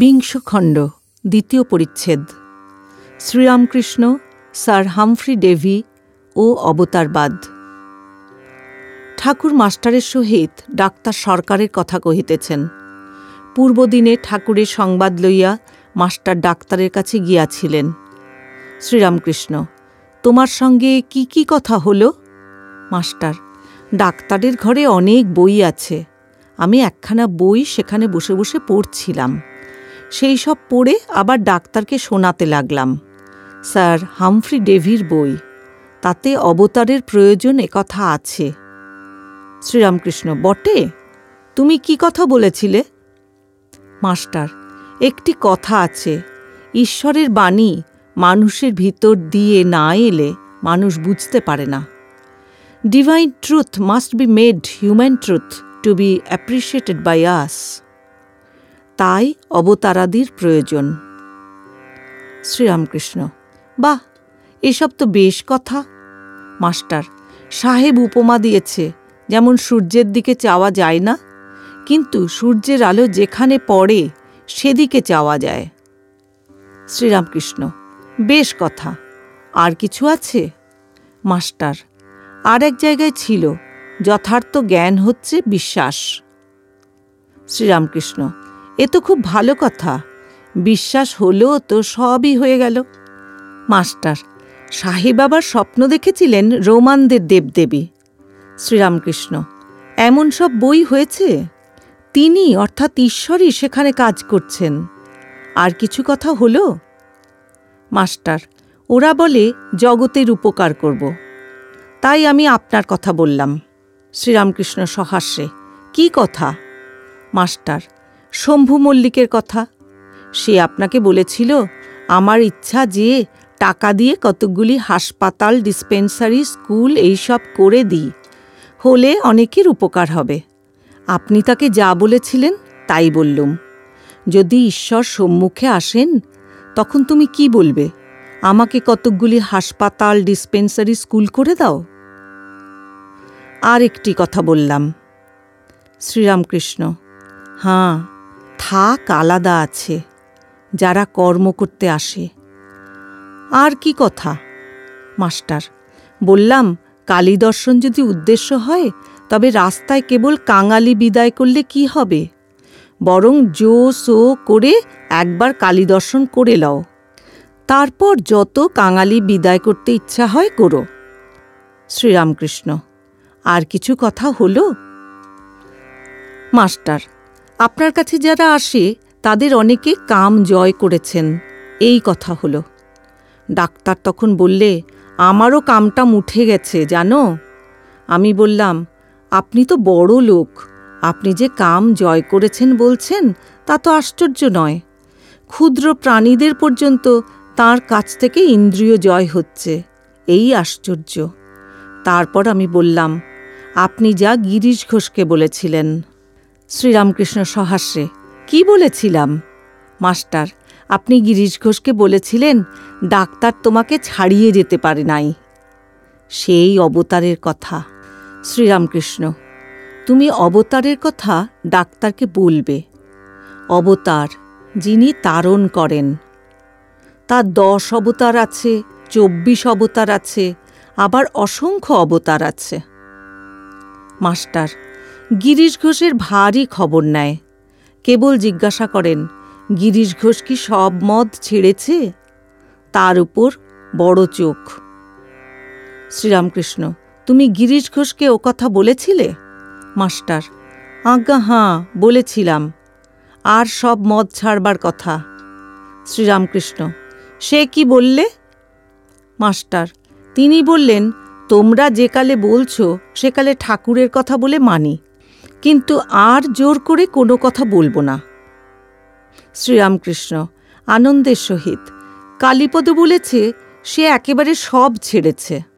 বিংশ খণ্ড দ্বিতীয় পরিচ্ছেদ। শ্রীরামকৃষ্ণ, স্যার হামফ্রি ডেভি ও অবতারবাদ। ঠাকুর মাস্টারের সহিত ডাক্তার সরকারের কথা কহিতেছেন। পূর্বদিনে ঠাকুরের সংবাদ লইয়া মাস্টার ডাক্তারের কাছে গিয়াছিলেন। শ্রীরামকৃষ্ণ, তোমার সঙ্গে কি কি কথা হলো? মাস্টার, ডাক্তারের ঘরে অনেক বই আছে। আমি একখানা বই সেখানে বসে বসে পড়ছিলাম। সেই সব পড়ে আবার ডাক্তারকে শোনাতে লাগলাম। স্যার, হামফ্রি ডেভির বই। তাতে অবতারের প্রয়োজন কথা আছে। শ্রীরামকৃষ্ণ, বটে? তুমি কি কথা বলেছিলে? মাস্টার, একটি কথা আছে। ঈশ্বরের বাণী মানুষের ভিতর দিয়ে না এলে মানুষ বুঝতে পারে না। Divine truth must be made human truth to be appreciated by us তাই অবতারাদির প্রয়োজন। শ্রীরামকৃষ্ণ, বাহ, এসব তো বেশ কথা। মাস্টার, সাহেব উপমা দিয়েছে, যেমন সূর্যের দিকে চাওয়া যায় না, কিন্তু সূর্যের আলো যেখানে পড়ে, সেদিকে চাওয়া যায়। শ্রীরামকৃষ্ণ, বেশ কথা। আর কিছু আছে? মাস্টার, আর এক জায়গায় ছিল, যথার্থ জ্ঞান হচ্ছে বিশ্বাস। শ্রীরামকৃষ্ণ এ তো খুব ভালো কথা। বিশ্বাস হলো তো সবই হয়ে গেল। মাস্টার সাহেব আবার স্বপ্ন দেখেছিলেন রোমানদের দেবদেবী। শ্রীরামকৃষ্ণ, এমন সব বই হয়েছে? তিনি অর্থাৎ ঈশ্বরই সেখানে কাজ করছেন। আর কিছু কথা হলো? মাস্টার, ওরা বলে জগতের উপকার করব। তাই আমি আপনার কথা বললাম। শ্রীরামকৃষ্ণ সহাস্যে, কি কথা? মাস্টার শম্ভু মল্লিকের কথা। সে আপনাকে বলেছিল, আমার ইচ্ছা যে টাকা দিয়ে কতকগুলি হাসপাতাল, ডিসপেন্সারি, স্কুল এইসব করে দিই। হলে অনেকের উপকার হবে। আপনি তাকে যা বলেছিলেন তাই বললুম। যদি ঈশ্বর সম্মুখে আসেন, তখন তুমি কি বলবে? আমাকে কতকগুলি হাসপাতাল, ডিসপেন্সারি, স্কুল করে দাও? আর একটি কথা বললাম। শ্রীরামকৃষ্ণ হাঁ থাক আলাদা আছে, যারা কর্ম করতে আসে। আর কি কথা? মাস্টার, বললাম কালী দর্শন যদি উদ্দেশ্য হয়, তবে রাস্তায় কেবল কাঙালি বিদায় করলে কি হবে? বরং জো সো করে একবার কালী দর্শন করে লও। তারপর যত কাঙালি বিদায় করতে ইচ্ছা হয় করো। শ্রীরামকৃষ্ণ, আর কিছু কথা হলো? মাস্টার আপনার কাছে যারা আসে, তাদের অনেকে কাম জয় করেছেন। এই কথা হলো। ডাক্তার তখন বললে, আমারও কামটা উঠে গেছে, জানো? আমি বললাম, আপনি তো বড় লোক। আপনি যে কাম জয় করেছেন বলছেন, তা তো আশ্চর্য নয়। ক্ষুদ্র প্রাণীদের পর্যন্ত তার কাছ থেকে ইন্দ্রিয় জয় হচ্ছে। এই আশ্চর্য। তারপর আমি বললাম, আপনি যা গিরিশ ঘোষকে বলেছিলেন। শ্রীরামকৃষ্ণ সহাস্যে কি বলেছিলাম? মাস্টার, আপনি গিরিশ ঘোষকে বলেছিলেন ডাক্তার তোমাকে ছাড়িয়ে যেতে পারে নাই। সেই অবতারের কথা। শ্রীরামকৃষ্ণ, তুমি অবতারের কথা ডাক্তারকে বলবে। অবতার যিনি তারণ করেন। তার দশ অবতার আছে, চব্বিশ অবতার আছে, আবার অসংখ্য অবতার আছে। মাস্টার গিরিশ ঘোষের ভারী খবর নেয়। কেবল জিজ্ঞাসা করেন, গিরিশ ঘোষ কি সব মদ ছেড়েছে? তার উপর বড় চোখ। শ্রীরামকৃষ্ণ, তুমি গিরিশ ঘোষকে ও কথা বলেছিলে? মাস্টার, আজ্ঞা হাঁ, বলেছিলাম। আর সব মদ ছাড়বার কথা। শ্রীরামকৃষ্ণ, সে কি বললে? মাস্টার, তিনি বললেন, তোমরা যেকালে বলছো সেকালে ঠাকুরের কথা বলে মানি। কিন্তু আর জোর করে কোনো কথা বলব না। শ্রীরামকৃষ্ণ, আনন্দের সহিত, কালীপদ বলেছে, সে একেবারে সব ছেড়েছে।